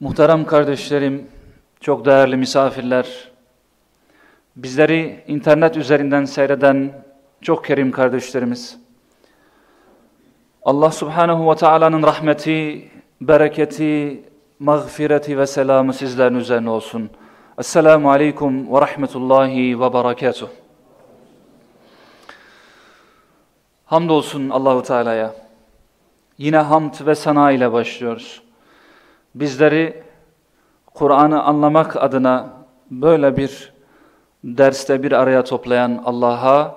Muhterem kardeşlerim, çok değerli misafirler, bizleri internet üzerinden seyreden çok kerim kardeşlerimiz, Allah subhanehu ve Taala'nın rahmeti, bereketi, mağfireti ve selamı sizlerin üzerine olsun. Esselamu aleyküm ve rahmetullahi ve berekatuh. Hamdolsun Allahu Teala'ya. Yine hamd ve sana ile başlıyoruz. Bizleri Kur'an'ı anlamak adına böyle bir derste bir araya toplayan Allah'a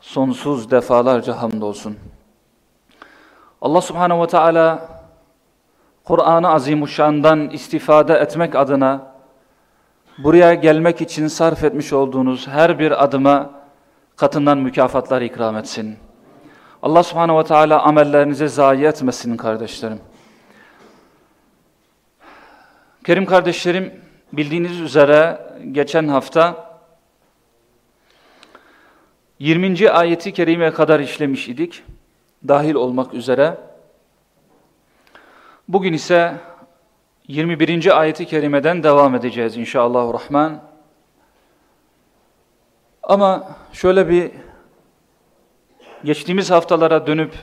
sonsuz defalarca hamdolsun. Allah Subhanahu ve Teala Kur'an-ı Azimuşşan'dan istifade etmek adına buraya gelmek için sarf etmiş olduğunuz her bir adıma katından mükafatlar ikram etsin. Allah Subhanahu ve Teala amellerinizi zayi etmesin kardeşlerim. Kerim kardeşlerim, bildiğiniz üzere geçen hafta 20. ayeti kerimeye kadar işlemiş idik, dahil olmak üzere. Bugün ise 21. ayeti kerimeden devam edeceğiz inşallahurrahman. Ama şöyle bir geçtiğimiz haftalara dönüp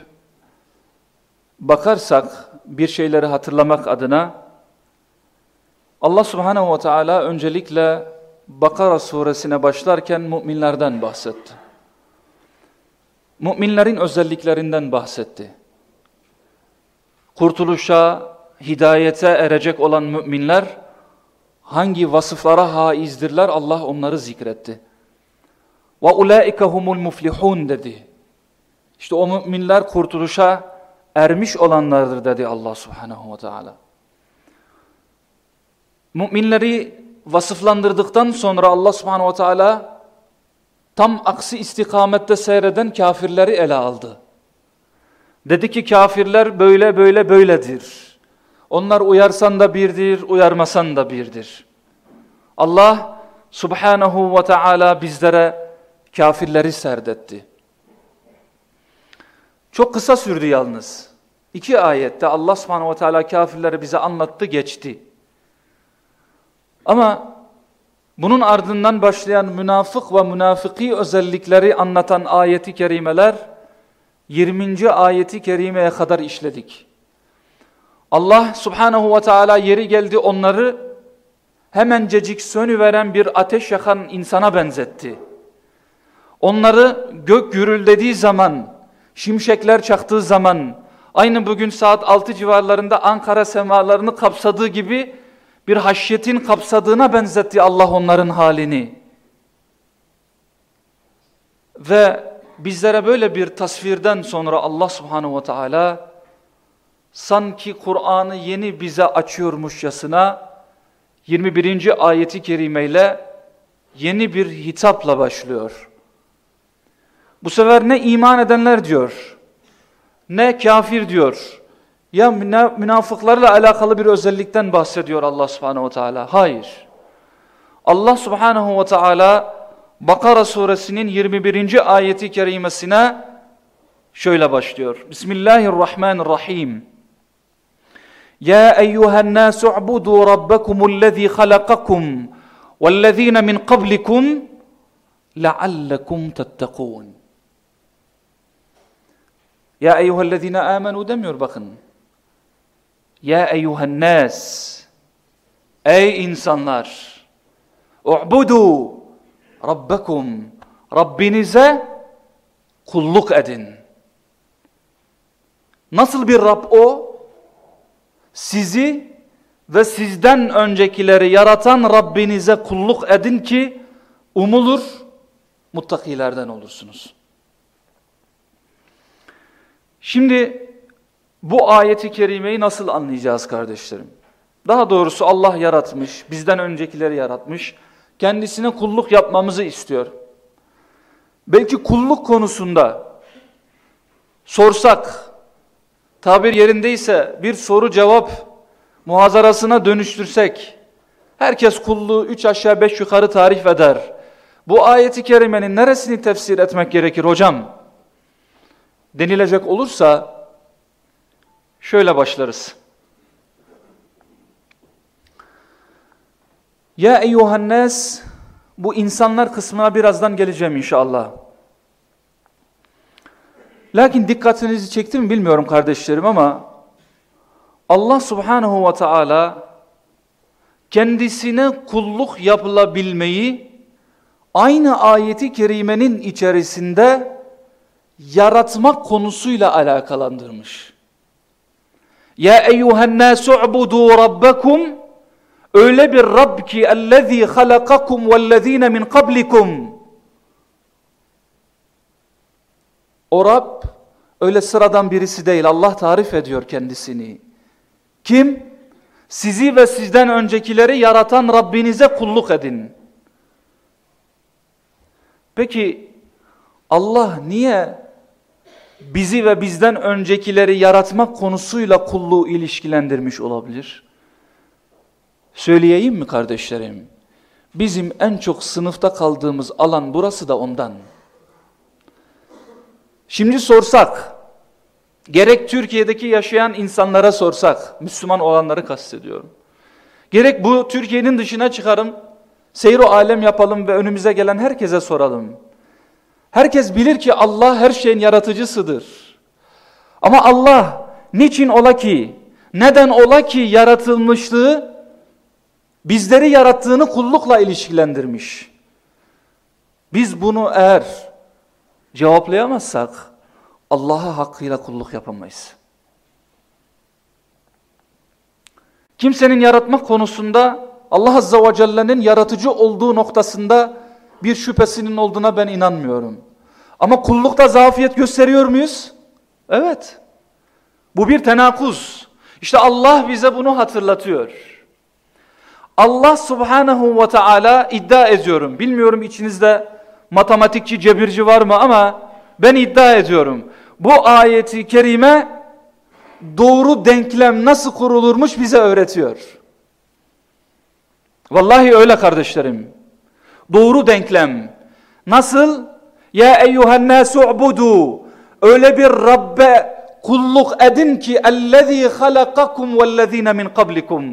bakarsak bir şeyleri hatırlamak adına Allah subhanehu ve teala öncelikle Bakara suresine başlarken müminlerden bahsetti. Müminlerin özelliklerinden bahsetti. Kurtuluşa, hidayete erecek olan müminler hangi vasıflara haizdirler Allah onları zikretti. Ve ulaike humul muflihun dedi. İşte o müminler kurtuluşa ermiş olanlardır dedi Allah subhanehu ve teala. Müminleri vasıflandırdıktan sonra Allah subhanehu ve teala tam aksi istikamette seyreden kafirleri ele aldı. Dedi ki kafirler böyle böyle böyledir. Onlar uyarsan da birdir, uyarmasan da birdir. Allah subhanehu ve teala bizlere kafirleri serdetti. Çok kısa sürdü yalnız. İki ayette Allah subhanehu ve teala kafirleri bize anlattı geçti. Ama bunun ardından başlayan münafık ve münafıki özellikleri anlatan ayeti kerimeler 20. ayeti kerimeye kadar işledik. Allah subhanehu ve teala yeri geldi onları hemencecik sönüveren bir ateş yakan insana benzetti. Onları gök gürüldediği zaman, şimşekler çaktığı zaman, aynı bugün saat 6 civarlarında Ankara semalarını kapsadığı gibi bir haşyetin kapsadığına benzetti Allah onların halini. Ve bizlere böyle bir tasvirden sonra Allah subhanehu ve teala sanki Kur'an'ı yeni bize açıyormuşçasına 21. ayeti kerimeyle yeni bir hitapla başlıyor. Bu sefer ne iman edenler diyor, ne kafir diyor, ya münafıklarla alakalı bir özellikten bahsediyor Allah subhanehu ve teala. Hayır. Allah subhanehu ve teala Bakara suresinin 21. ayeti kerimesine şöyle başlıyor. Bismillahirrahmanirrahim. Ya eyyuhen nasu ubudu rabbakumullezî halakakum vellezîne min qablikum leallekum tettekûn. Ya eyyühellezîne amenu demiyor bakın. Ya eyyuhen nas Ey insanlar U'budu Rabbekum Rabbinize kulluk edin. Nasıl bir Rab o? Sizi ve sizden öncekileri yaratan Rabbinize kulluk edin ki umulur, muttakilerden olursunuz. Şimdi bu ayeti kerimeyi nasıl anlayacağız kardeşlerim? Daha doğrusu Allah yaratmış, bizden öncekileri yaratmış, kendisine kulluk yapmamızı istiyor. Belki kulluk konusunda sorsak, tabir yerindeyse bir soru cevap muhazarasına dönüştürsek, herkes kulluğu üç aşağı beş yukarı tarif eder. Bu ayeti kerimenin neresini tefsir etmek gerekir hocam? Denilecek olursa şöyle başlarız. Ya eyyuhannes bu insanlar kısmına birazdan geleceğim inşallah. Lakin dikkatinizi çekti mi bilmiyorum kardeşlerim ama Allah subhanahu ve teala kendisine kulluk yapılabilmeyi aynı ayeti kerimenin içerisinde yaratmak konusuyla alakalandırmış. Ya eyyuhen nasu ubudu rabbakum öyle bir Rab ki ellezî halakakum vellezîne min kablikum o Rab öyle sıradan birisi değil Allah tarif ediyor kendisini. Kim? Sizi ve sizden öncekileri yaratan Rabbinize kulluk edin. Peki Allah niye bizi ve bizden öncekileri yaratmak konusuyla kulluğu ilişkilendirmiş olabilir? Söyleyeyim mi kardeşlerim? Bizim en çok sınıfta kaldığımız alan burası da ondan. Şimdi sorsak, gerek Türkiye'deki yaşayan insanlara sorsak, Müslüman olanları kastediyorum. Gerek bu Türkiye'nin dışına çıkarım, seyro alem yapalım ve önümüze gelen herkese soralım. Herkes bilir ki Allah her şeyin yaratıcısıdır. Ama Allah niçin ola ki, neden ola ki yaratılmışlığı bizleri yarattığını kullukla ilişkilendirmiş. Biz bunu eğer cevaplayamazsak Allah'a hakkıyla kulluk yapamayız. Kimsenin yaratmak konusunda Allah Azze ve Celle'nin yaratıcı olduğu noktasında bir şüphesinin olduğuna ben inanmıyorum. Ama kullukta zafiyet gösteriyor muyuz? Evet. Bu bir tenakuz. İşte Allah bize bunu hatırlatıyor. Allah subhanahu ve teala iddia ediyorum. Bilmiyorum içinizde matematikçi, cebirci var mı ama ben iddia ediyorum. Bu ayeti kerime doğru denklem nasıl kurulurmuş bize öğretiyor. Vallahi öyle kardeşlerim. Doğru denklem. Nasıl? Ya eyyuhen nasu ubudu. Öyle bir Rabbe kulluk edin ki ellezî halakakum vellezîne min kablikum.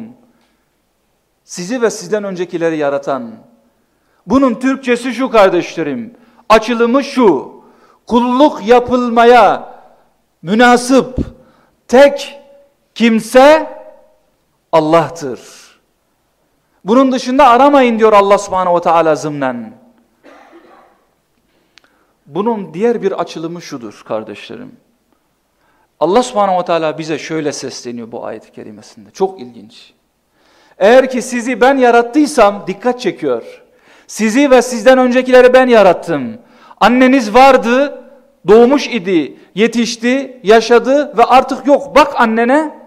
Sizi ve sizden öncekileri yaratan. Bunun Türkçesi şu kardeşlerim. Açılımı şu. Kulluk yapılmaya münasip tek kimse Allah'tır. Bunun dışında aramayın diyor Allah subhanehu ve teala zımnen. Bunun diğer bir açılımı şudur kardeşlerim. Allah subhanehu ve teala bize şöyle sesleniyor bu ayet-i kerimesinde. Çok ilginç. Eğer ki sizi ben yarattıysam dikkat çekiyor. Sizi ve sizden öncekileri ben yarattım. Anneniz vardı, doğmuş idi, yetişti, yaşadı ve artık yok. Bak annene,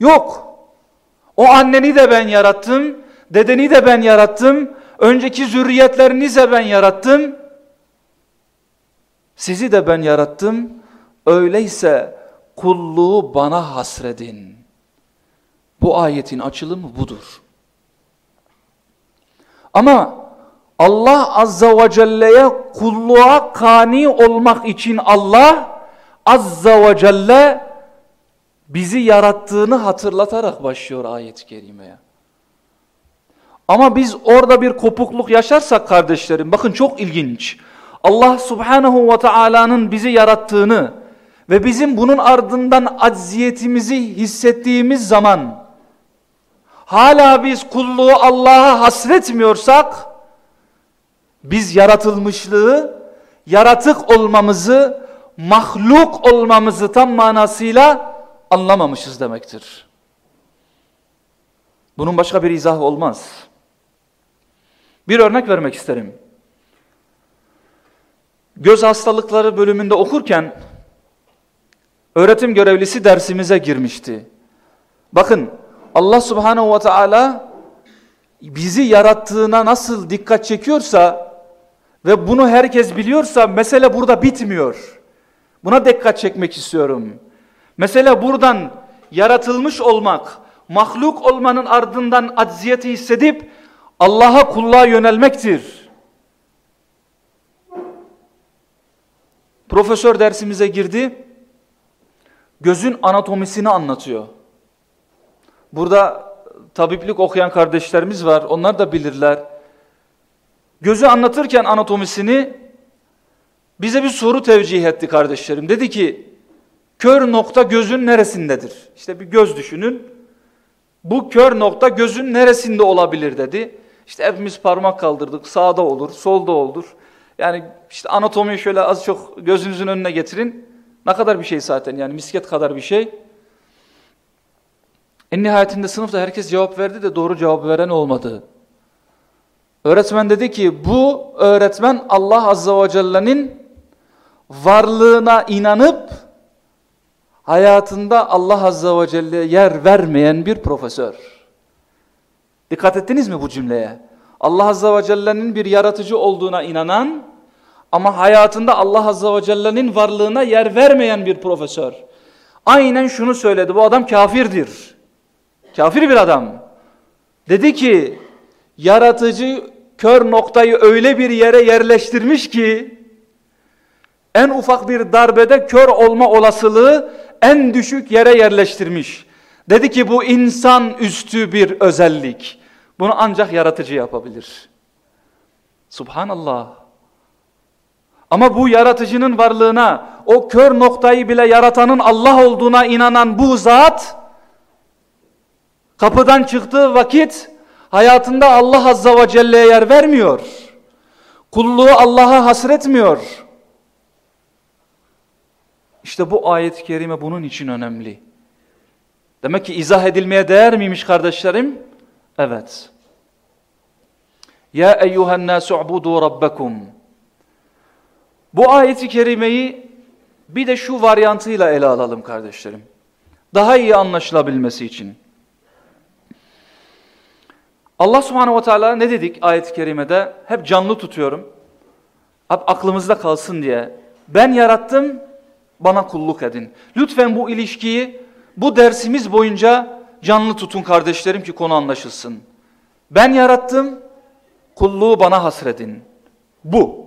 yok. O anneni de ben yarattım, dedeni de ben yarattım, önceki zürriyetlerinizi de ben yarattım. Sizi de ben yarattım. Öyleyse kulluğu bana hasredin. Bu ayetin açılımı budur. Ama Allah Azza ve Celle'ye kulluğa kani olmak için Allah Azza ve Celle bizi yarattığını hatırlatarak başlıyor ayet-i kerimeye. Ama biz orada bir kopukluk yaşarsak kardeşlerim bakın çok ilginç. Allah Subhanahu ve Taala'nın bizi yarattığını ve bizim bunun ardından acziyetimizi hissettiğimiz zaman hala biz kulluğu Allah'a hasretmiyorsak biz yaratılmışlığı, yaratık olmamızı, mahluk olmamızı tam manasıyla anlamamışız demektir. Bunun başka bir izahı olmaz. Bir örnek vermek isterim. Göz hastalıkları bölümünde okurken öğretim görevlisi dersimize girmişti. Bakın Allah subhanehu ve teala bizi yarattığına nasıl dikkat çekiyorsa ve bunu herkes biliyorsa mesele burada bitmiyor. Buna dikkat çekmek istiyorum. Mesele buradan yaratılmış olmak, mahluk olmanın ardından acziyeti hissedip Allah'a kulluğa yönelmektir. Profesör dersimize girdi. Gözün anatomisini anlatıyor. Burada tabiplik okuyan kardeşlerimiz var. Onlar da bilirler. Gözü anlatırken anatomisini bize bir soru tevcih etti kardeşlerim. Dedi ki kör nokta gözün neresindedir? İşte bir göz düşünün. Bu kör nokta gözün neresinde olabilir dedi. İşte hepimiz parmak kaldırdık. Sağda olur, solda olur. Yani işte anatomiyi şöyle az çok gözünüzün önüne getirin. Ne kadar bir şey zaten yani misket kadar bir şey. En nihayetinde sınıfta herkes cevap verdi de doğru cevap veren olmadı. Öğretmen dedi ki bu öğretmen Allah Azze ve Celle'nin varlığına inanıp hayatında Allah Azze ve Celle'ye yer vermeyen bir profesör. Dikkat ettiniz mi bu cümleye? Allah Azze ve Celle'nin bir yaratıcı olduğuna inanan ama hayatında Allah Azze ve Celle'nin varlığına yer vermeyen bir profesör. Aynen şunu söyledi. Bu adam kafirdir. Kafir bir adam. Dedi ki yaratıcı kör noktayı öyle bir yere yerleştirmiş ki en ufak bir darbede kör olma olasılığı en düşük yere yerleştirmiş. Dedi ki bu insan üstü bir özellik. Bunu ancak yaratıcı yapabilir. Subhanallah. Ama bu yaratıcının varlığına, o kör noktayı bile yaratanın Allah olduğuna inanan bu zat, kapıdan çıktığı vakit hayatında Allah Azza ve Celle'ye yer vermiyor. Kulluğu Allah'a hasretmiyor. İşte bu ayet-i kerime bunun için önemli. Demek ki izah edilmeye değer miymiş kardeşlerim? Evet. Ya eyyuhen nasu ubudu rabbakum. Bu ayeti kerimeyi bir de şu varyantıyla ele alalım kardeşlerim. Daha iyi anlaşılabilmesi için. Allah subhanehu ve teala ne dedik ayet-i kerimede? Hep canlı tutuyorum. Hep aklımızda kalsın diye. Ben yarattım, bana kulluk edin. Lütfen bu ilişkiyi bu dersimiz boyunca canlı tutun kardeşlerim ki konu anlaşılsın. Ben yarattım, kulluğu bana hasredin. Bu.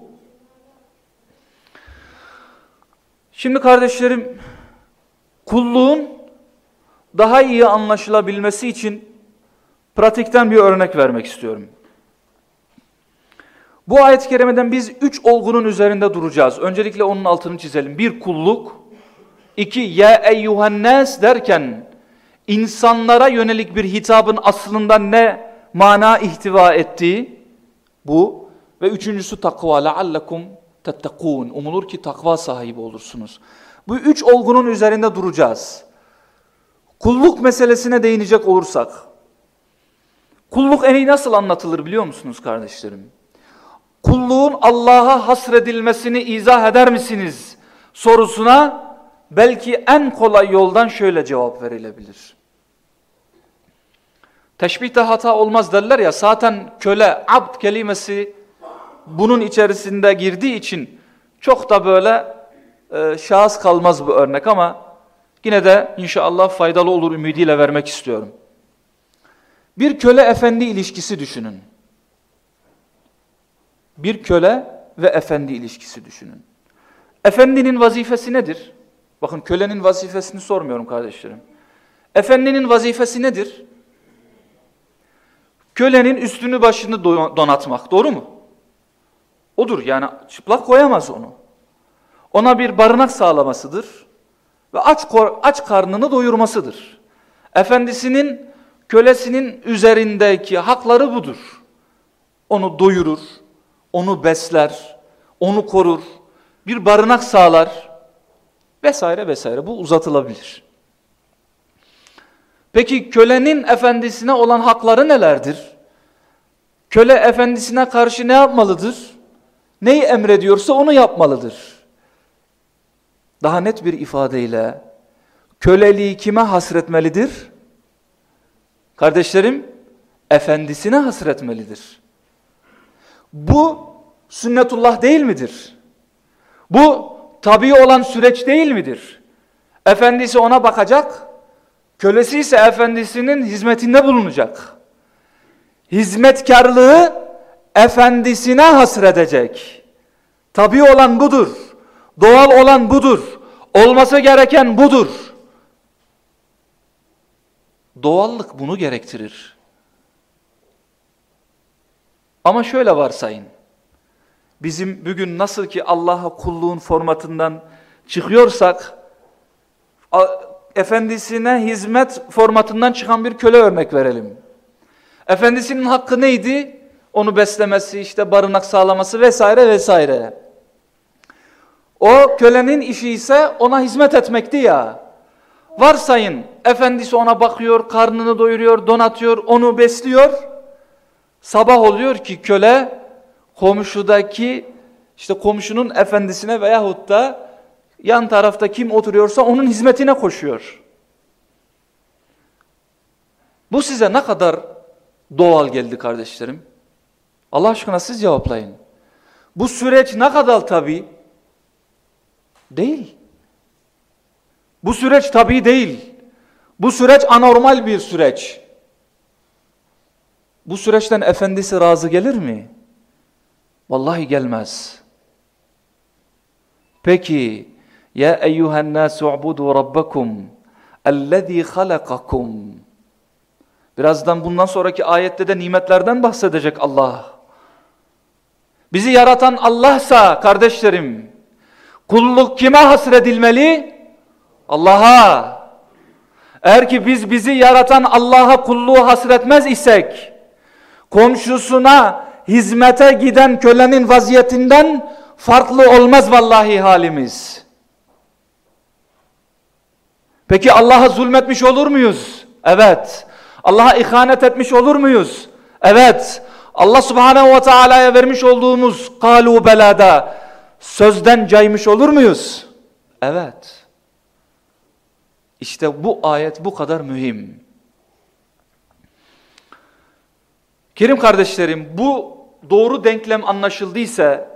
Şimdi kardeşlerim, kulluğun daha iyi anlaşılabilmesi için pratikten bir örnek vermek istiyorum. Bu ayet-i kerimeden biz üç olgunun üzerinde duracağız. Öncelikle onun altını çizelim. Bir kulluk, iki ya eyyuhannes derken insanlara yönelik bir hitabın aslında ne mana ihtiva ettiği bu ve üçüncüsü takva leallekum tettekûn. Umulur ki takva sahibi olursunuz. Bu üç olgunun üzerinde duracağız. Kulluk meselesine değinecek olursak, kulluk en iyi nasıl anlatılır biliyor musunuz kardeşlerim? Kulluğun Allah'a hasredilmesini izah eder misiniz sorusuna belki en kolay yoldan şöyle cevap verilebilir. Teşbihte hata olmaz derler ya zaten köle, abd kelimesi bunun içerisinde girdiği için çok da böyle e, şahıs kalmaz bu örnek ama yine de inşallah faydalı olur ümidiyle vermek istiyorum. Bir köle efendi ilişkisi düşünün. Bir köle ve efendi ilişkisi düşünün. Efendinin vazifesi nedir? Bakın kölenin vazifesini sormuyorum kardeşlerim. Efendinin vazifesi nedir? Kölenin üstünü başını donatmak. Doğru mu? Odur yani çıplak koyamaz onu. Ona bir barınak sağlamasıdır ve aç, aç karnını doyurmasıdır. Efendisinin kölesinin üzerindeki hakları budur. Onu doyurur, onu besler, onu korur, bir barınak sağlar vesaire vesaire. Bu uzatılabilir. Peki kölenin efendisine olan hakları nelerdir? Köle efendisine karşı ne yapmalıdır? Neyi emrediyorsa onu yapmalıdır. Daha net bir ifadeyle köleliği kime hasretmelidir? Kardeşlerim, efendisine hasretmelidir. Bu sünnetullah değil midir? Bu tabi olan süreç değil midir? Efendisi ona bakacak, kölesi ise efendisinin hizmetinde bulunacak. Hizmetkarlığı efendisine hasredecek. Tabi olan budur. Doğal olan budur. Olması gereken budur. Doğallık bunu gerektirir. Ama şöyle varsayın. Bizim bugün nasıl ki Allah'a kulluğun formatından çıkıyorsak, efendisine hizmet formatından çıkan bir köle örnek verelim. Efendisinin hakkı neydi? Onu beslemesi, işte barınak sağlaması vesaire vesaire. O kölenin işi ise ona hizmet etmekti ya. Varsayın efendisi ona bakıyor, karnını doyuruyor, donatıyor, onu besliyor. Sabah oluyor ki köle komşudaki işte komşunun efendisine veyahut da yan tarafta kim oturuyorsa onun hizmetine koşuyor. Bu size ne kadar doğal geldi kardeşlerim? Allah aşkına siz cevaplayın. Bu süreç ne kadar tabi? Değil. Bu süreç tabi değil. Bu süreç anormal bir süreç. Bu süreçten efendisi razı gelir mi? Vallahi gelmez. Peki ya eyyuhen nasu ubudu rabbakum ellezî halakakum Birazdan bundan sonraki ayette de nimetlerden bahsedecek Allah. Bizi yaratan Allah'sa kardeşlerim, kulluk kime hasredilmeli? Allah'a. Eğer ki biz bizi yaratan Allah'a kulluğu hasretmez isek, komşusuna hizmete giden kölenin vaziyetinden farklı olmaz vallahi halimiz. Peki Allah'a zulmetmiş olur muyuz? Evet. Allah'a ihanet etmiş olur muyuz? Evet. Allah subhanehu ve teala'ya vermiş olduğumuz kalu belada sözden caymış olur muyuz? Evet. İşte bu ayet bu kadar mühim. Kerim kardeşlerim bu doğru denklem anlaşıldıysa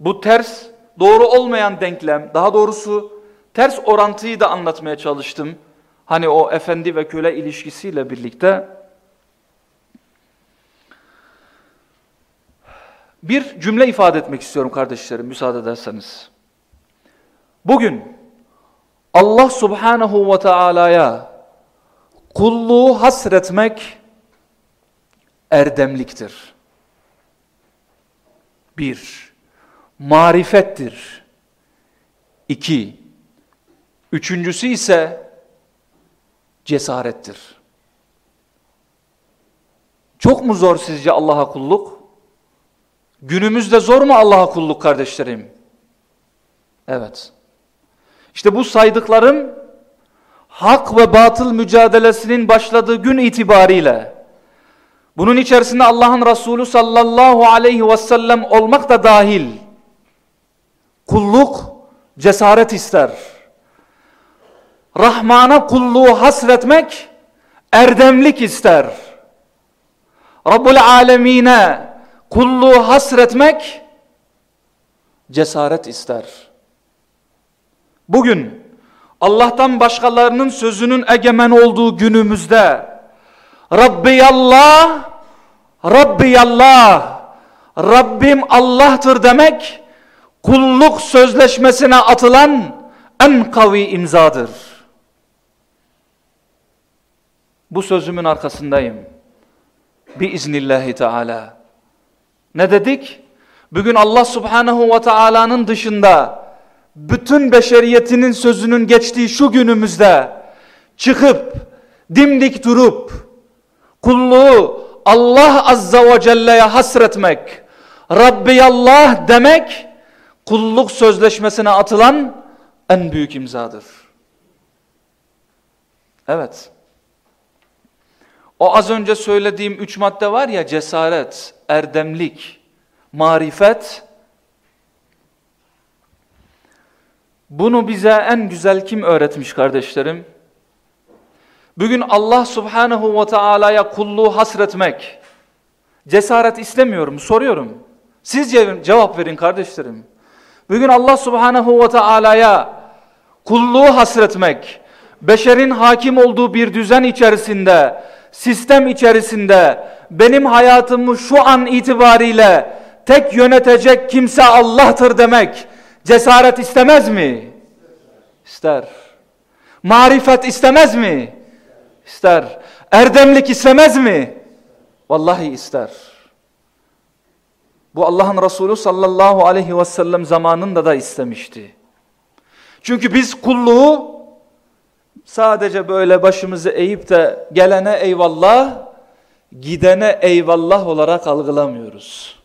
bu ters doğru olmayan denklem daha doğrusu ters orantıyı da anlatmaya çalıştım. Hani o efendi ve köle ilişkisiyle birlikte bir cümle ifade etmek istiyorum kardeşlerim müsaade ederseniz. Bugün Allah subhanahu ve teala'ya kulluğu hasretmek erdemliktir. Bir, marifettir. İki, üçüncüsü ise cesarettir. Çok mu zor sizce Allah'a kulluk? Günümüzde zor mu Allah'a kulluk kardeşlerim? Evet. İşte bu saydıklarım hak ve batıl mücadelesinin başladığı gün itibariyle bunun içerisinde Allah'ın Resulü sallallahu aleyhi ve sellem olmak da dahil. Kulluk cesaret ister. Rahman'a kulluğu hasretmek erdemlik ister. Rabbul alemine kulluğu hasretmek cesaret ister. Bugün Allah'tan başkalarının sözünün egemen olduğu günümüzde Rabbiyallah, Rabbiyallah, Rabbim Allah'tır demek kulluk sözleşmesine atılan en kavi imzadır. Bu sözümün arkasındayım. Biiznillahi Teala. Ne dedik? Bugün Allah Subhanahu ve Taala'nın dışında bütün beşeriyetinin sözünün geçtiği şu günümüzde çıkıp dimdik durup kulluğu Allah Azza ve Celle'ye hasretmek, Rabbi Allah demek, kulluk sözleşmesine atılan en büyük imzadır. Evet. O az önce söylediğim üç madde var ya cesaret, erdemlik, marifet. Bunu bize en güzel kim öğretmiş kardeşlerim? Bugün Allah subhanahu ve teala'ya kulluğu hasretmek, cesaret istemiyorum, soruyorum. Siz cevap verin kardeşlerim. Bugün Allah subhanahu ve teala'ya kulluğu hasretmek, beşerin hakim olduğu bir düzen içerisinde, sistem içerisinde benim hayatımı şu an itibariyle tek yönetecek kimse Allah'tır demek cesaret istemez mi? İster. Marifet istemez mi? İster. Erdemlik istemez mi? Vallahi ister. Bu Allah'ın Resulü sallallahu aleyhi ve sellem zamanında da istemişti. Çünkü biz kulluğu sadece böyle başımızı eğip de gelene eyvallah, gidene eyvallah olarak algılamıyoruz.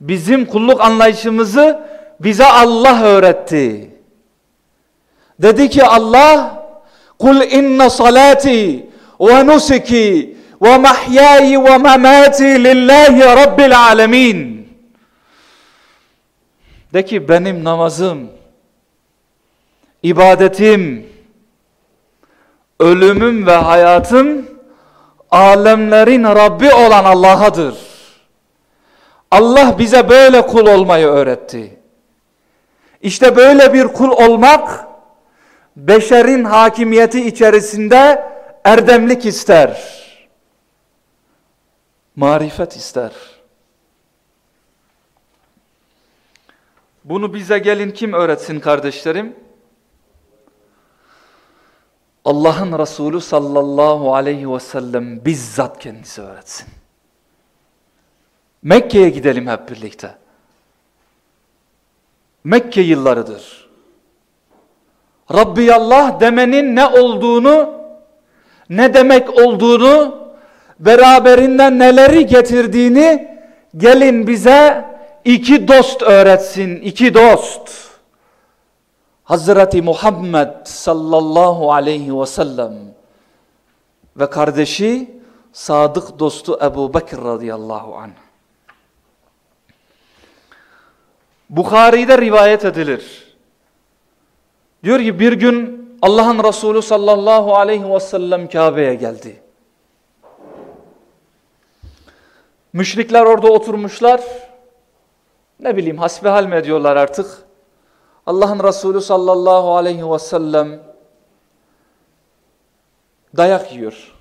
Bizim kulluk anlayışımızı bize Allah öğretti. Dedi ki Allah, ve nusuki ve mahyayi ve memati lillahi rabbil alemin. De ki benim namazım, ibadetim, ölümüm ve hayatım alemlerin Rabbi olan Allah'adır. Allah bize böyle kul olmayı öğretti. İşte böyle bir kul olmak beşerin hakimiyeti içerisinde erdemlik ister. Marifet ister. Bunu bize gelin kim öğretsin kardeşlerim? Allah'ın Resulü sallallahu aleyhi ve sellem bizzat kendisi öğretsin. Mekke'ye gidelim hep birlikte. Mekke yıllarıdır. Rabbi Allah demenin ne olduğunu, ne demek olduğunu, beraberinden neleri getirdiğini gelin bize iki dost öğretsin, iki dost. Hazreti Muhammed sallallahu aleyhi ve sellem ve kardeşi sadık dostu Ebu Bekir radıyallahu anh. Bukhari'de rivayet edilir. Diyor ki bir gün Allah'ın Resulü sallallahu aleyhi ve sellem Kabe'ye geldi. Müşrikler orada oturmuşlar. Ne bileyim hasbihal mi ediyorlar artık? Allah'ın Resulü sallallahu aleyhi ve sellem dayak yiyor.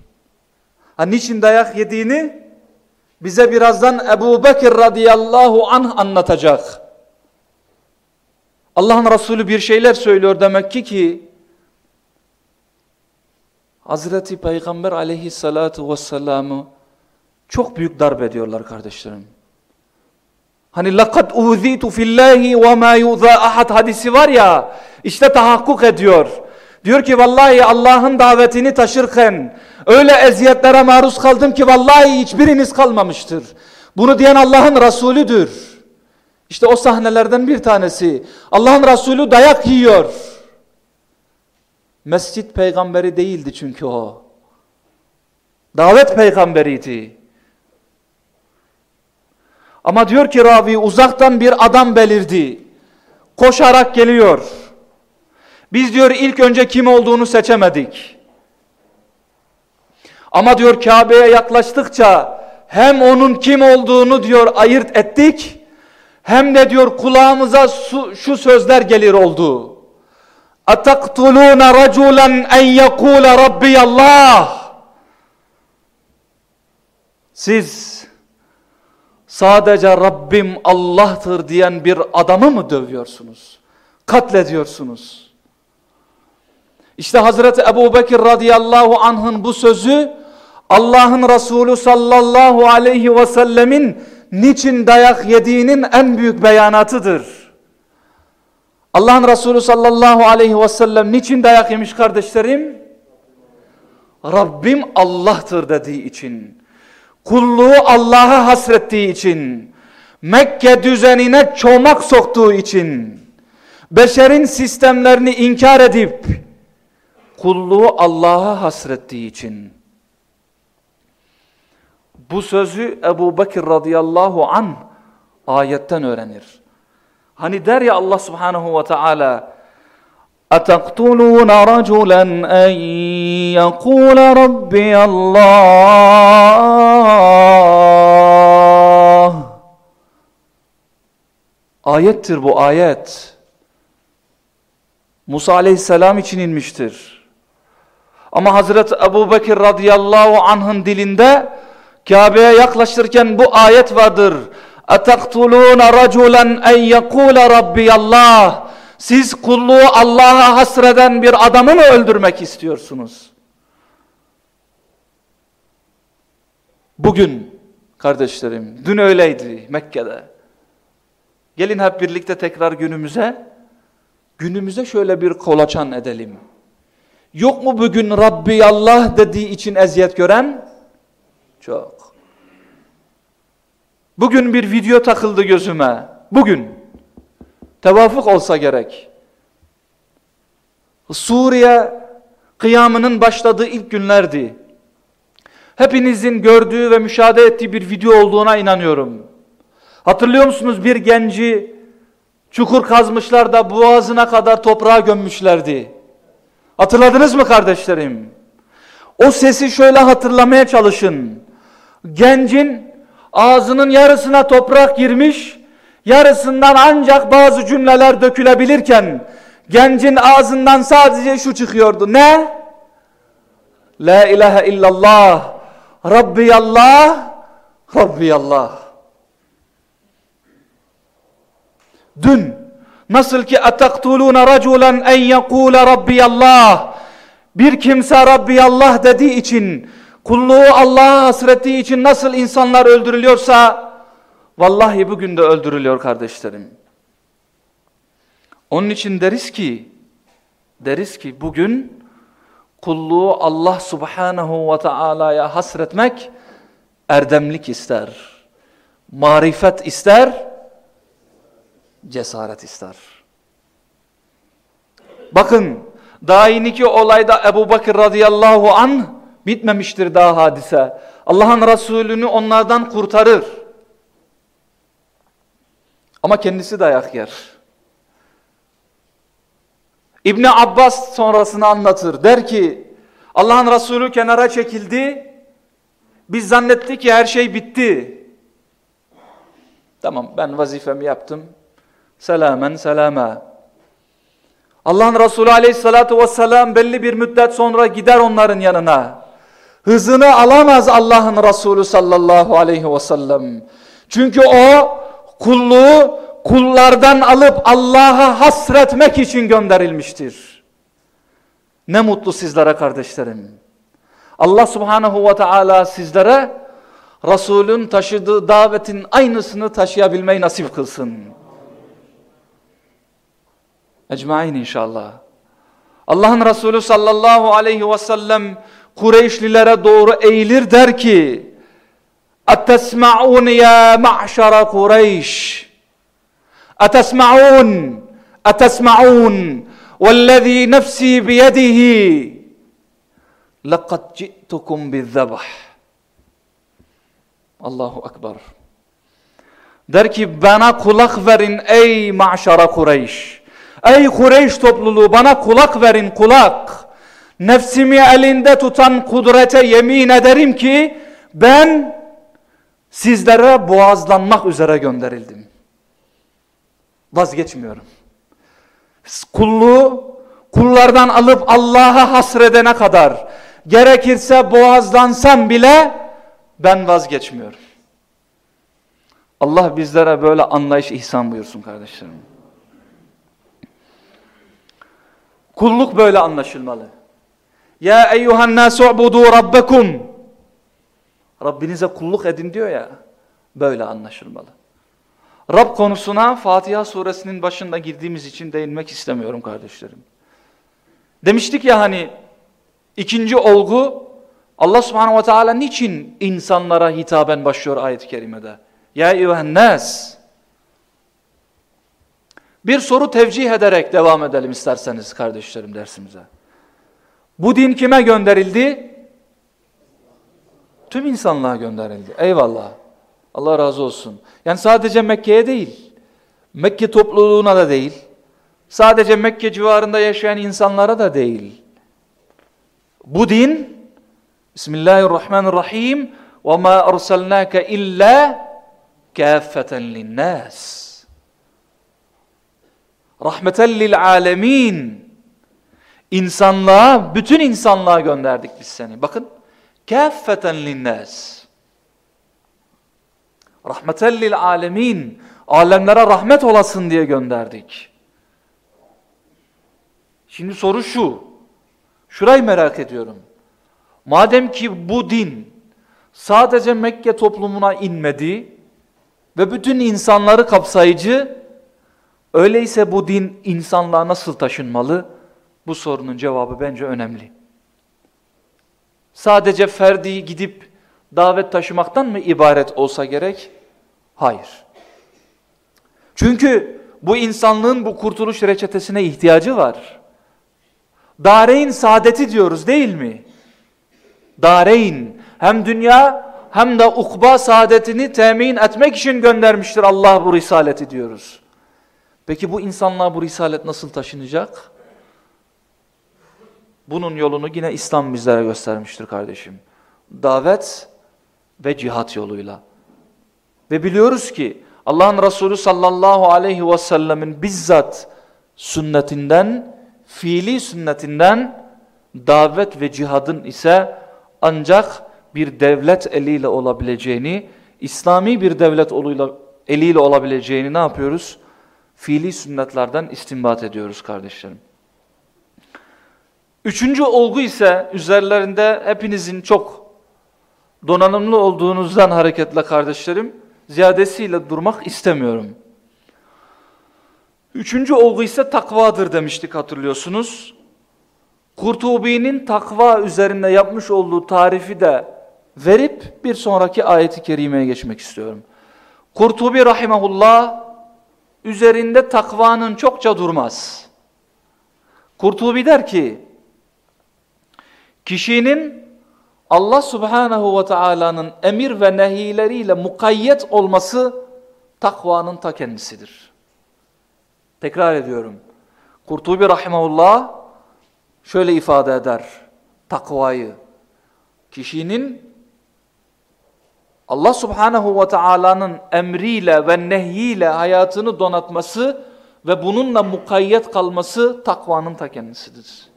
Ha niçin dayak yediğini bize birazdan Ebu Bekir radıyallahu anh anlatacak. Allah'ın Resulü bir şeyler söylüyor demek ki ki Hazreti Peygamber aleyhissalatu vesselam'ı çok büyük darp ediyorlar kardeşlerim. Hani uzitu fillahi ve ma yuza ahad hadisi var ya işte tahakkuk ediyor. Diyor ki vallahi Allah'ın davetini taşırken öyle eziyetlere maruz kaldım ki vallahi hiçbiriniz kalmamıştır. Bunu diyen Allah'ın Resulüdür. İşte o sahnelerden bir tanesi. Allah'ın Resulü dayak yiyor. Mescit peygamberi değildi çünkü o. Davet peygamberiydi. Ama diyor ki Ravi uzaktan bir adam belirdi. Koşarak geliyor. Biz diyor ilk önce kim olduğunu seçemedik. Ama diyor Kabe'ye yaklaştıkça hem onun kim olduğunu diyor ayırt ettik hem de diyor kulağımıza şu, şu sözler gelir oldu. Ataktuluna raculan en yekule Rabbi Allah. Siz sadece Rabbim Allah'tır diyen bir adamı mı dövüyorsunuz? Katlediyorsunuz. İşte Hazreti Ebu Bekir radıyallahu anh'ın bu sözü Allah'ın Resulü sallallahu aleyhi ve sellemin niçin dayak yediğinin en büyük beyanatıdır. Allah'ın Resulü sallallahu aleyhi ve sellem niçin dayak yemiş kardeşlerim? Rabbim Allah'tır dediği için. Kulluğu Allah'a hasrettiği için. Mekke düzenine çomak soktuğu için. Beşerin sistemlerini inkar edip kulluğu Allah'a hasrettiği için. Bu sözü Ebu Bekir radıyallahu an ayetten öğrenir. Hani der ya Allah subhanahu ve teala أتقتلون رجلا أن يقول ربي الله Ayettir bu ayet. Musa aleyhisselam için inmiştir. Ama Hazreti Ebu Bekir radıyallahu anh'ın dilinde Kabe'ye yaklaşırken bu ayet vardır. Ataktuluna raculen en yekule rabbiyallah. Siz kulluğu Allah'a hasreden bir adamı mı öldürmek istiyorsunuz? Bugün kardeşlerim, dün öyleydi Mekke'de. Gelin hep birlikte tekrar günümüze, günümüze şöyle bir kolaçan edelim. Yok mu bugün Rabbi Allah dediği için eziyet gören? Çok. Bugün bir video takıldı gözüme. Bugün. Tevafuk olsa gerek. Suriye kıyamının başladığı ilk günlerdi. Hepinizin gördüğü ve müşahede ettiği bir video olduğuna inanıyorum. Hatırlıyor musunuz bir genci çukur kazmışlar da boğazına kadar toprağa gömmüşlerdi. Hatırladınız mı kardeşlerim? O sesi şöyle hatırlamaya çalışın. Gencin ağzının yarısına toprak girmiş, yarısından ancak bazı cümleler dökülebilirken gencin ağzından sadece şu çıkıyordu. Ne? La ilahe illallah, Rabbiyallah, Rabbiyallah. Dün nasıl ki ataktuluna raculen en yekule Rabbiyallah bir kimse Rabbiyallah dediği için kulluğu Allah'a hasrettiği için nasıl insanlar öldürülüyorsa vallahi bugün de öldürülüyor kardeşlerim. Onun için deriz ki deriz ki bugün kulluğu Allah subhanahu ve taala'ya hasretmek erdemlik ister. Marifet ister, cesaret ister. Bakın daha iniki olayda Ebu Bakır radıyallahu an bitmemiştir daha hadise. Allah'ın Resulünü onlardan kurtarır. Ama kendisi dayak yer. İbni Abbas sonrasını anlatır. Der ki Allah'ın Resulü kenara çekildi. Biz zannettik ki her şey bitti. Tamam ben vazifemi yaptım. Selamen selama. Allah'ın Resulü aleyhissalatu vesselam belli bir müddet sonra gider onların yanına. Hızını alamaz Allah'ın Resulü sallallahu aleyhi ve sellem. Çünkü o kulluğu kullardan alıp Allah'a hasretmek için gönderilmiştir. Ne mutlu sizlere kardeşlerim. Allah subhanahu ve teala sizlere Resulün taşıdığı davetin aynısını taşıyabilmeyi nasip kılsın. Ecmain inşallah. Allah'ın Resulü sallallahu aleyhi ve sellem Kureyşlilere doğru eğilir der ki اَتَسْمَعُونَ يَا مَعْشَرَ قُرَيْشِ اَتَسْمَعُونَ اَتَسْمَعُونَ وَالَّذ۪ي نَفْسِي بِيَدِهِ لَقَدْ جِئْتُكُمْ بِالذَّبَحِ Allahu Ekber. Der ki bana kulak verin ey maşara Kureyş. Ey Kureyş topluluğu bana kulak verin kulak. Nefsimi elinde tutan kudrete yemin ederim ki ben sizlere boğazlanmak üzere gönderildim. Vazgeçmiyorum. Kulluğu kullardan alıp Allah'a hasredene kadar gerekirse boğazlansam bile ben vazgeçmiyorum. Allah bizlere böyle anlayış ihsan buyursun kardeşlerim. Kulluk böyle anlaşılmalı. Ya eyyuhan nasu ubudu rabbekum. Rabbinize kulluk edin diyor ya. Böyle anlaşılmalı. Rab konusuna Fatiha suresinin başında girdiğimiz için değinmek istemiyorum kardeşlerim. Demiştik ya hani ikinci olgu Allah subhanahu ve teala niçin insanlara hitaben başlıyor ayet-i kerimede? Ya eyyühen nas. Bir soru tevcih ederek devam edelim isterseniz kardeşlerim dersimize. Bu din kime gönderildi? Tüm insanlığa gönderildi. Eyvallah. Allah razı olsun. Yani sadece Mekke'ye değil. Mekke topluluğuna da değil. sadece Mekke civarında yaşayan insanlara da değil. Bu din Bismillahirrahmanirrahim ma arsalnake illa kâffeten linnâs. Rahmeten lil alemin. İnsanlığa, bütün insanlığa gönderdik biz seni. Bakın. Kâffeten linnâs. Rahmeten lil alemin. Alemlere rahmet olasın diye gönderdik. Şimdi soru şu. Şurayı merak ediyorum. Madem ki bu din sadece Mekke toplumuna inmedi ve bütün insanları kapsayıcı, öyleyse bu din insanlığa nasıl taşınmalı? Bu sorunun cevabı bence önemli. Sadece ferdi gidip davet taşımaktan mı ibaret olsa gerek? Hayır. Çünkü bu insanlığın bu kurtuluş reçetesine ihtiyacı var. Dareyn saadeti diyoruz değil mi? Dareyn hem dünya hem de ukba saadetini temin etmek için göndermiştir Allah bu risaleti diyoruz. Peki bu insanlığa bu risalet nasıl taşınacak? Bunun yolunu yine İslam bizlere göstermiştir kardeşim. Davet ve cihat yoluyla. Ve biliyoruz ki Allah'ın Resulü sallallahu aleyhi ve sellemin bizzat sünnetinden, fiili sünnetinden davet ve cihadın ise ancak bir devlet eliyle olabileceğini, İslami bir devlet eliyle olabileceğini ne yapıyoruz? Fiili sünnetlerden istinbat ediyoruz kardeşlerim. Üçüncü olgu ise üzerlerinde hepinizin çok donanımlı olduğunuzdan hareketle kardeşlerim, ziyadesiyle durmak istemiyorum. Üçüncü olgu ise takvadır demiştik hatırlıyorsunuz. Kurtubi'nin takva üzerinde yapmış olduğu tarifi de verip bir sonraki ayeti kerimeye geçmek istiyorum. Kurtubi rahimahullah üzerinde takvanın çokça durmaz. Kurtubi der ki, kişinin Allah subhanahu ve Taala'nın emir ve nehileriyle mukayyet olması takvanın ta kendisidir. Tekrar ediyorum. Kurtubi rahimahullah şöyle ifade eder takvayı. Kişinin Allah subhanahu ve Taala'nın emriyle ve nehyiyle hayatını donatması ve bununla mukayyet kalması takvanın ta kendisidir.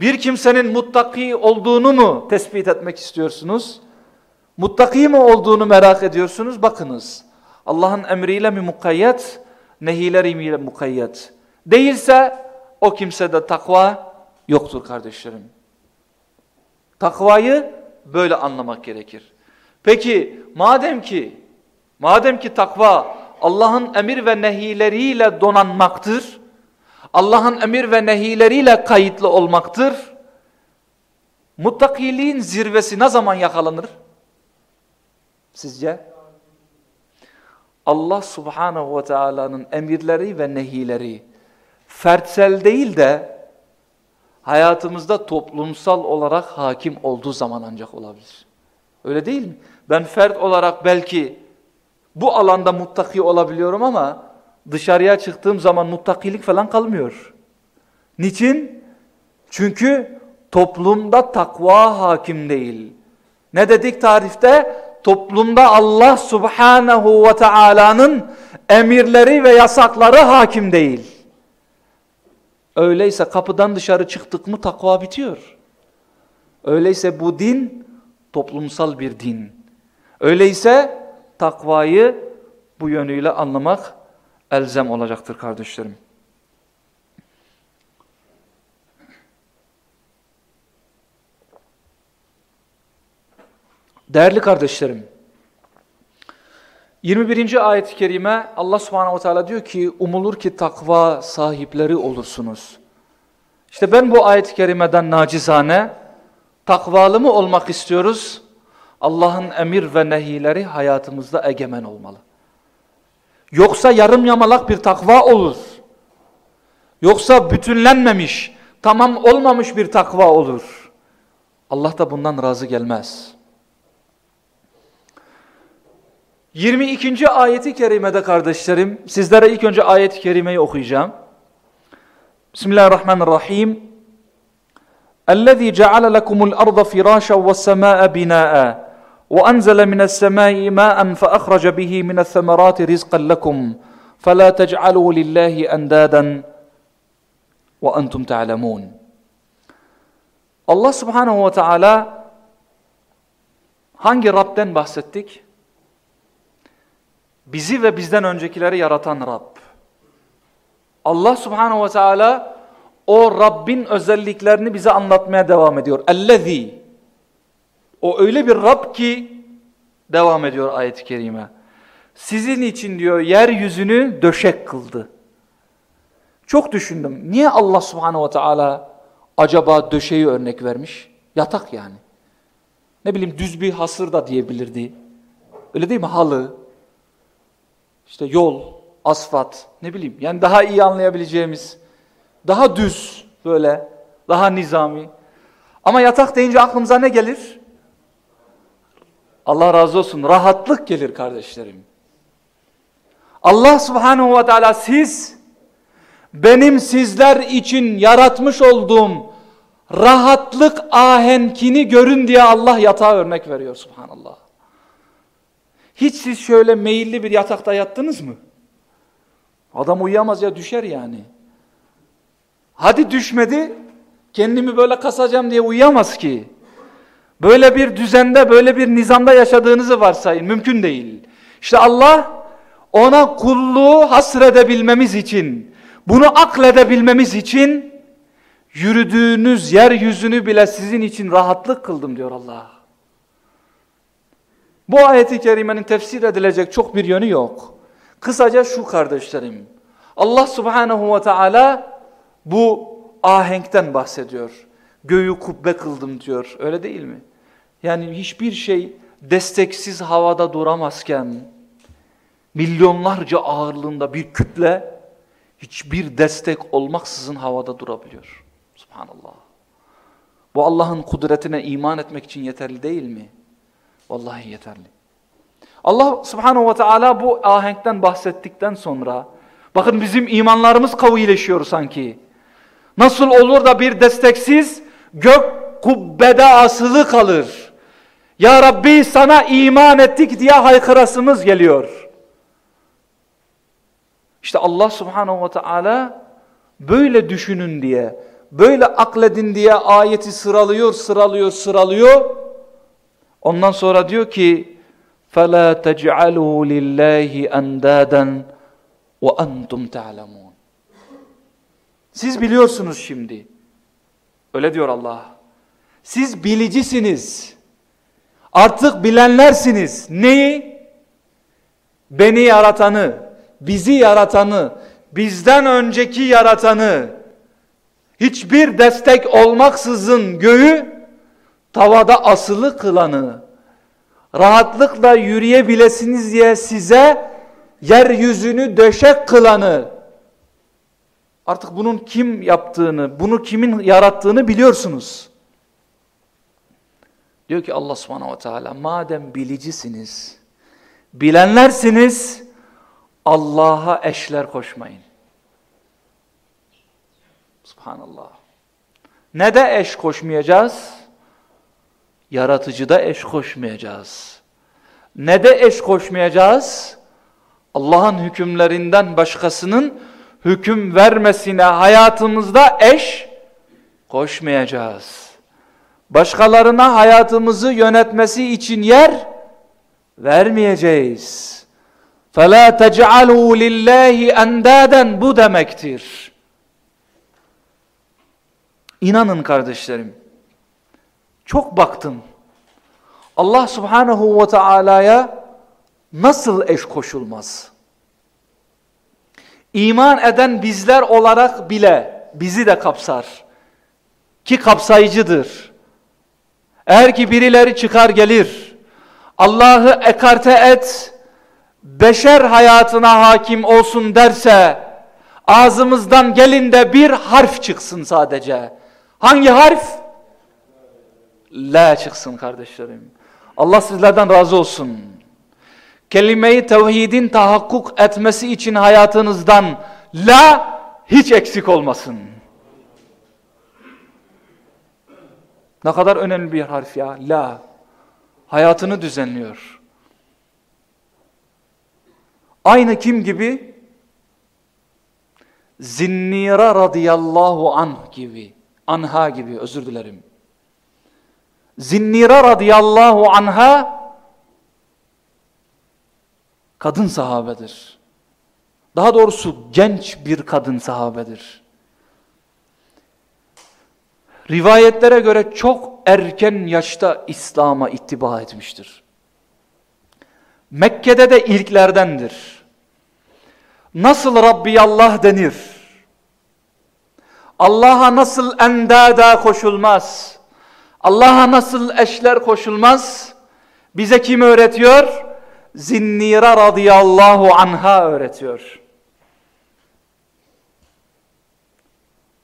Bir kimsenin muttaki olduğunu mu tespit etmek istiyorsunuz? Muttaki mi olduğunu merak ediyorsunuz? Bakınız. Allah'ın emriyle mi mukayyet, nehileriyle mukayyet. Değilse o kimsede takva yoktur kardeşlerim. Takvayı böyle anlamak gerekir. Peki madem ki madem ki takva Allah'ın emir ve nehileriyle donanmaktır, Allah'ın emir ve nehileriyle kayıtlı olmaktır. Muttakiliğin zirvesi ne zaman yakalanır? Sizce? Allah subhanahu ve teala'nın emirleri ve nehileri fertsel değil de hayatımızda toplumsal olarak hakim olduğu zaman ancak olabilir. Öyle değil mi? Ben fert olarak belki bu alanda muttaki olabiliyorum ama dışarıya çıktığım zaman muttakilik falan kalmıyor. Niçin? Çünkü toplumda takva hakim değil. Ne dedik tarifte? Toplumda Allah subhanahu ve Taala'nın emirleri ve yasakları hakim değil. Öyleyse kapıdan dışarı çıktık mı takva bitiyor. Öyleyse bu din toplumsal bir din. Öyleyse takvayı bu yönüyle anlamak elzem olacaktır kardeşlerim. Değerli kardeşlerim, 21. ayet-i kerime Allah subhanahu ve teala diyor ki umulur ki takva sahipleri olursunuz. İşte ben bu ayet-i kerimeden nacizane takvalı mı olmak istiyoruz? Allah'ın emir ve nehileri hayatımızda egemen olmalı. Yoksa yarım yamalak bir takva olur. Yoksa bütünlenmemiş, tamam olmamış bir takva olur. Allah da bundan razı gelmez. 22. ayeti kerimede kardeşlerim, sizlere ilk önce ayeti kerimeyi okuyacağım. Bismillahirrahmanirrahim. اَلَّذ۪ي جَعَلَ لَكُمُ الْأَرْضَ فِرَاشًا وَالسَّمَاءَ بِنَاءً وَأَنْزَلَ مِنَ السَّمَاءِ مَاءً فَأَخْرَجَ بِهِ مِنَ الثَّمَرَاتِ رِزْقًا لَكُمْ فَلَا تَجْعَلُوا لِلّٰهِ أَنْدَادًا وَأَنْتُمْ تَعْلَمُونَ Allah subhanehu ve teala hangi Rab'den bahsettik? Bizi ve bizden öncekileri yaratan Rab. Allah subhanehu ve teala o Rabbin özelliklerini bize anlatmaya devam ediyor. Ellezî. O öyle bir Rab ki devam ediyor ayet-i kerime. Sizin için diyor yeryüzünü döşek kıldı. Çok düşündüm. Niye Allah subhanehu ve teala acaba döşeği örnek vermiş? Yatak yani. Ne bileyim düz bir hasır da diyebilirdi. Öyle değil mi? Halı, işte yol, asfalt, ne bileyim. Yani daha iyi anlayabileceğimiz, daha düz böyle, daha nizami. Ama yatak deyince aklımıza ne gelir? Allah razı olsun, rahatlık gelir kardeşlerim. Allah subhanahu ve teala siz, benim sizler için yaratmış olduğum rahatlık ahenkini görün diye Allah yatağa örnek veriyor subhanallah. Hiç siz şöyle meyilli bir yatakta yattınız mı? Adam uyuyamaz ya düşer yani. Hadi düşmedi, kendimi böyle kasacağım diye uyuyamaz ki. Böyle bir düzende, böyle bir nizamda yaşadığınızı varsayın. Mümkün değil. İşte Allah ona kulluğu hasredebilmemiz için, bunu akledebilmemiz için yürüdüğünüz yeryüzünü bile sizin için rahatlık kıldım diyor Allah. Bu ayeti kerimenin tefsir edilecek çok bir yönü yok. Kısaca şu kardeşlerim. Allah subhanehu ve teala bu ahenkten bahsediyor. Göğü kubbe kıldım diyor. Öyle değil mi? Yani hiçbir şey desteksiz havada duramazken milyonlarca ağırlığında bir kütle hiçbir destek olmaksızın havada durabiliyor. Subhanallah. Bu Allah'ın kudretine iman etmek için yeterli değil mi? Vallahi yeterli. Allah subhanahu ve teala bu ahenkten bahsettikten sonra bakın bizim imanlarımız kavileşiyor sanki. Nasıl olur da bir desteksiz gök kubbede asılı kalır. Ya Rabbi sana iman ettik diye haykırasımız geliyor. İşte Allah subhanahu ve teala böyle düşünün diye, böyle akledin diye ayeti sıralıyor, sıralıyor, sıralıyor. Ondan sonra diyor ki فَلَا تَجْعَلُوا لِلّٰهِ اَنْدَادًا وَاَنْتُمْ تَعْلَمُونَ Siz biliyorsunuz şimdi. Öyle diyor Allah. Siz bilicisiniz. Artık bilenlersiniz. Neyi? Beni yaratanı, bizi yaratanı, bizden önceki yaratanı, hiçbir destek olmaksızın göğü tavada asılı kılanı, rahatlıkla yürüyebilesiniz diye size yeryüzünü döşek kılanı, artık bunun kim yaptığını, bunu kimin yarattığını biliyorsunuz. Diyor ki Allah subhanahu ve teala, madem bilicisiniz, bilenlersiniz, Allah'a eşler koşmayın. Subhanallah. Ne de eş koşmayacağız? Yaratıcıda eş koşmayacağız. Ne de eş koşmayacağız? Allah'ın hükümlerinden başkasının hüküm vermesine hayatımızda eş koşmayacağız Başkalarına hayatımızı yönetmesi için yer vermeyeceğiz. فَلَا تَجْعَلُوا لِلّٰهِ اَنْدَادًا Bu demektir. İnanın kardeşlerim, çok baktım. Allah subhanahu ve teala'ya nasıl eş koşulmaz? İman eden bizler olarak bile bizi de kapsar. Ki kapsayıcıdır. eğer ki birileri çıkar gelir, Allah'ı ekarte et, beşer hayatına hakim olsun derse, ağzımızdan gelin de bir harf çıksın sadece. Hangi harf? La çıksın kardeşlerim. Allah sizlerden razı olsun. Kelime-i tevhidin tahakkuk etmesi için hayatınızdan la hiç eksik olmasın. Ne kadar önemli bir harf ya. La. Hayatını düzenliyor. Aynı kim gibi? Zinnira radıyallahu anh gibi. Anha gibi özür dilerim. Zinnira radıyallahu anha kadın sahabedir. Daha doğrusu genç bir kadın sahabedir. Rivayetlere göre çok erken yaşta İslam'a ittiba etmiştir. Mekke'de de ilklerdendir. Nasıl Rabbi Allah denir? Allah'a nasıl endada koşulmaz? Allah'a nasıl eşler koşulmaz? Bize kim öğretiyor? Zinnira radıyallahu anha öğretiyor.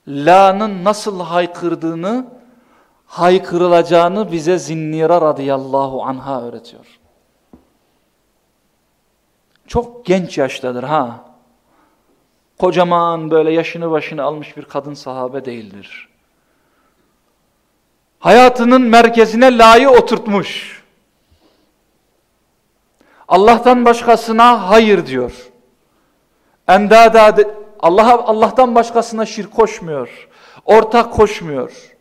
La'nın nasıl haykırdığını, haykırılacağını bize Zinnira radıyallahu anha öğretiyor. Çok genç yaştadır ha. Kocaman böyle yaşını başını almış bir kadın sahabe değildir. Hayatının merkezine layı oturtmuş. Allah'tan başkasına hayır diyor. Endada Allah'a Allah'tan başkasına şirk koşmuyor. Ortak koşmuyor.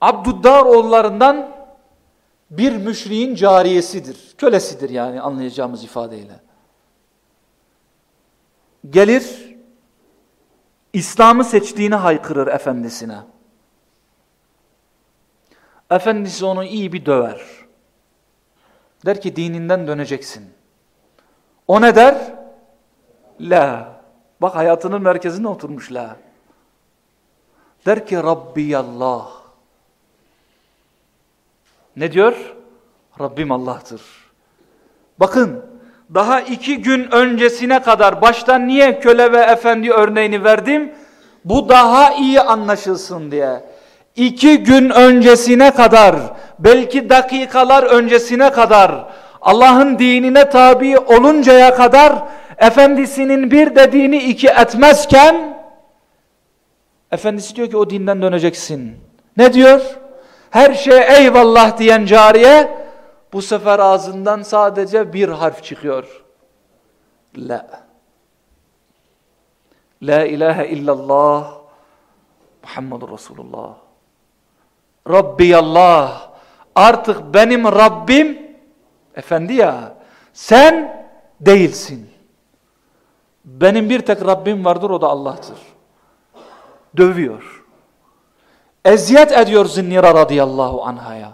Abduddar oğullarından bir müşriğin cariyesidir. Kölesidir yani anlayacağımız ifadeyle. Gelir, İslam'ı seçtiğini haykırır efendisine. Efendisi onu iyi bir döver. Der ki dininden döneceksin. O ne der? La. Bak hayatının merkezine oturmuş la. Der ki Rabbi Allah. Ne diyor? Rabbim Allah'tır. Bakın daha iki gün öncesine kadar baştan niye köle ve efendi örneğini verdim? Bu daha iyi anlaşılsın diye. İki gün öncesine kadar, belki dakikalar öncesine kadar, Allah'ın dinine tabi oluncaya kadar, efendisinin bir dediğini iki etmezken, efendisi diyor ki o dinden döneceksin. Ne diyor? Her şey eyvallah diyen cariye, bu sefer ağzından sadece bir harf çıkıyor. La. La ilahe illallah Muhammedur Resulullah. Rabbi Allah. Artık benim Rabbim efendi ya sen değilsin. Benim bir tek Rabbim vardır o da Allah'tır. Dövüyor. Eziyet ediyor Zinnira radıyallahu anhaya.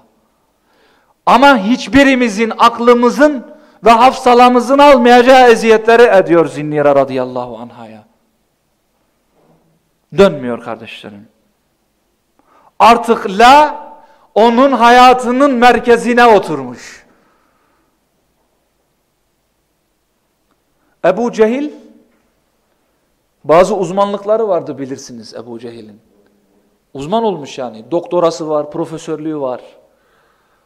Ama hiçbirimizin aklımızın ve hafsalamızın almayacağı eziyetleri ediyor Zinnira radıyallahu anhaya. Dönmüyor kardeşlerim. Artık la onun hayatının merkezine oturmuş. Ebu Cehil bazı uzmanlıkları vardı bilirsiniz Ebu Cehil'in. Uzman olmuş yani. Doktorası var, profesörlüğü var.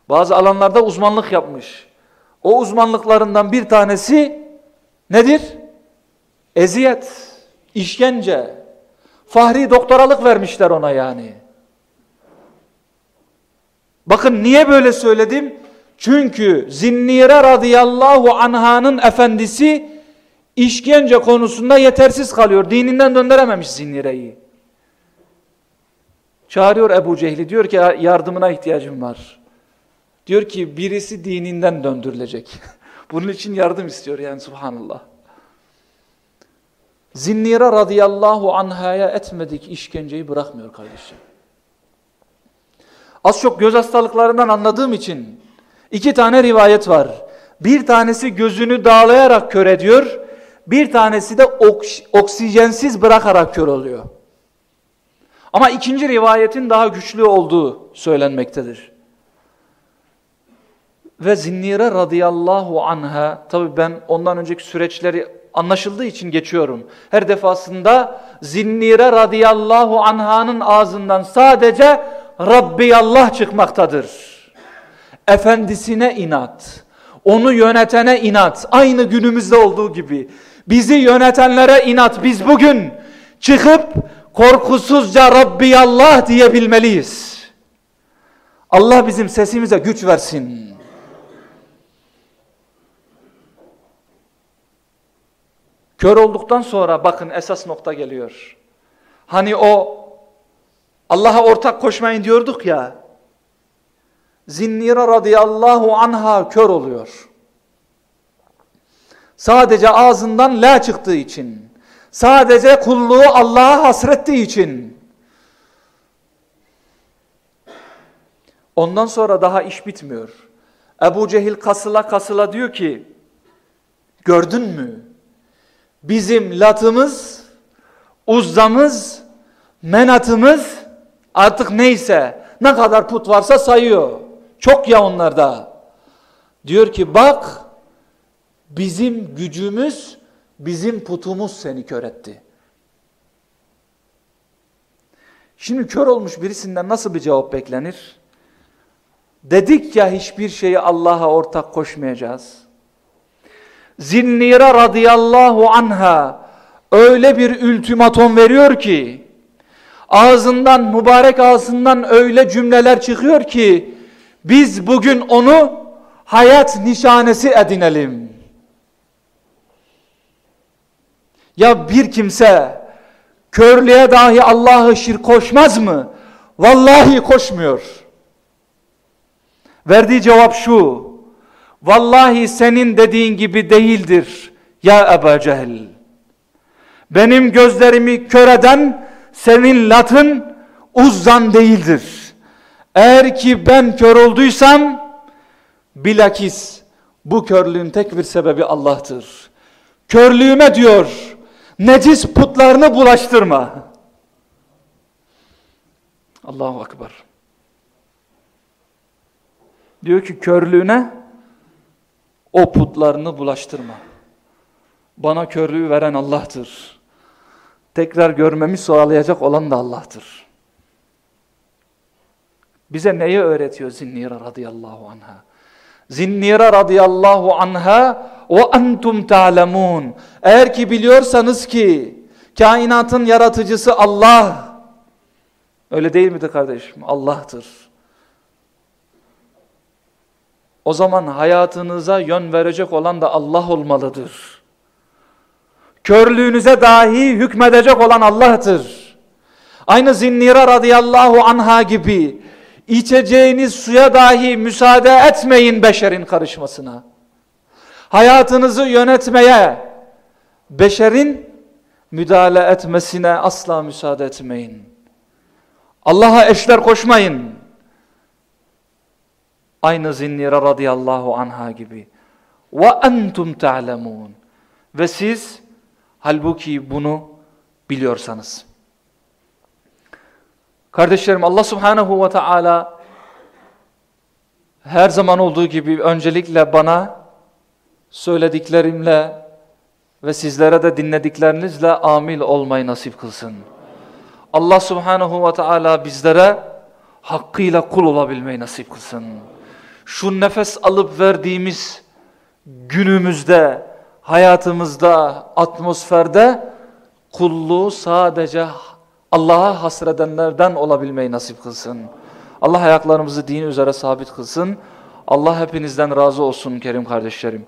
Bazı alanlarda uzmanlık yapmış. O uzmanlıklarından bir tanesi nedir? Eziyet, işkence. Fahri doktoralık vermişler ona yani. Bakın niye böyle söyledim? Çünkü Zinnire radıyallahu anhanın efendisi işkence konusunda yetersiz kalıyor. Dininden döndürememiş Zinnire'yi. Çağırıyor Ebu Cehli diyor ki yardımına ihtiyacım var. Diyor ki birisi dininden döndürülecek. Bunun için yardım istiyor yani subhanallah. Zinnira radıyallahu anhaya etmedik işkenceyi bırakmıyor kardeşim. Az çok göz hastalıklarından anladığım için iki tane rivayet var. Bir tanesi gözünü dağlayarak kör ediyor. Bir tanesi de oks oksijensiz bırakarak kör oluyor. Ama ikinci rivayetin daha güçlü olduğu söylenmektedir. Ve Zinnire radıyallahu anha, tabi ben ondan önceki süreçleri anlaşıldığı için geçiyorum. Her defasında Zinnire radıyallahu anhanın ağzından sadece Rabbi Allah çıkmaktadır. Efendisine inat, onu yönetene inat, aynı günümüzde olduğu gibi. Bizi yönetenlere inat, biz bugün çıkıp korkusuzca Rabbi Allah diyebilmeliyiz. Allah bizim sesimize güç versin. Kör olduktan sonra bakın esas nokta geliyor. Hani o Allah'a ortak koşmayın diyorduk ya. Zinnira radıyallahu anha kör oluyor. Sadece ağzından la çıktığı için. Sadece kulluğu Allah'a hasrettiği için. Ondan sonra daha iş bitmiyor. Ebu Cehil kasıla kasıla diyor ki, gördün mü? Bizim latımız, uzzamız, menatımız artık neyse ne kadar put varsa sayıyor. Çok ya onlarda. Diyor ki bak bizim gücümüz, bizim putumuz seni kör etti. Şimdi kör olmuş birisinden nasıl bir cevap beklenir? Dedik ya hiçbir şeyi Allah'a ortak koşmayacağız. Zinnire radıyallahu anha öyle bir ultimatom veriyor ki ağzından mübarek ağzından öyle cümleler çıkıyor ki biz bugün onu hayat nişanesi edinelim. Ya bir kimse körlüğe dahi Allah'ı şirk koşmaz mı? Vallahi koşmuyor. Verdiği cevap şu. Vallahi senin dediğin gibi değildir ya Ebu Cehil. Benim gözlerimi kör eden senin latın uzzan değildir. Eğer ki ben kör olduysam bilakis bu körlüğün tek bir sebebi Allah'tır. Körlüğüme diyor necis putlarını bulaştırma. Allahu Ekber. Diyor ki körlüğüne o putlarını bulaştırma. Bana körlüğü veren Allah'tır. Tekrar görmemi sağlayacak olan da Allah'tır. Bize neyi öğretiyor Zinnira radıyallahu anha? Zinnira radıyallahu anha ve entum ta'lemun. Eğer ki biliyorsanız ki kainatın yaratıcısı Allah. Öyle değil midir kardeşim? Allah'tır. O zaman hayatınıza yön verecek olan da Allah olmalıdır. Körlüğünüze dahi hükmedecek olan Allah'tır. Aynı Zinnira radıyallahu anha gibi içeceğiniz suya dahi müsaade etmeyin beşerin karışmasına. Hayatınızı yönetmeye beşerin müdahale etmesine asla müsaade etmeyin. Allah'a eşler koşmayın. Aynı Zinnira radıyallahu anha gibi. Ve entum ta'lemun. Ve siz halbuki bunu biliyorsanız. Kardeşlerim Allah subhanahu ve teala her zaman olduğu gibi öncelikle bana söylediklerimle ve sizlere de dinlediklerinizle amil olmayı nasip kılsın. Allah subhanahu ve teala bizlere hakkıyla kul olabilmeyi nasip kılsın şu nefes alıp verdiğimiz günümüzde, hayatımızda, atmosferde kulluğu sadece Allah'a hasredenlerden olabilmeyi nasip kılsın. Allah ayaklarımızı dini üzere sabit kılsın. Allah hepinizden razı olsun kerim kardeşlerim.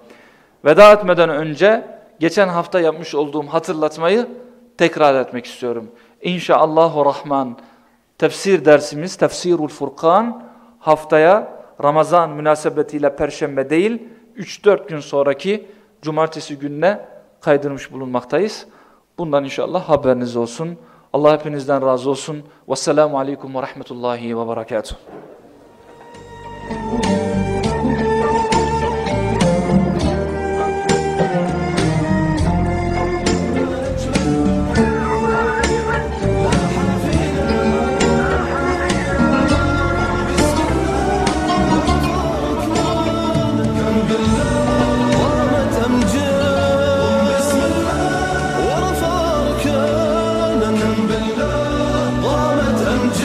Veda etmeden önce geçen hafta yapmış olduğum hatırlatmayı tekrar etmek istiyorum. İnşaallahu Rahman tefsir dersimiz Tefsirul Furkan haftaya Ramazan münasebetiyle perşembe değil 3-4 gün sonraki cumartesi gününe kaydırmış bulunmaktayız. Bundan inşallah haberiniz olsun. Allah hepinizden razı olsun. Vesselamu aleyküm ve rahmetullahi ve berekatuhu.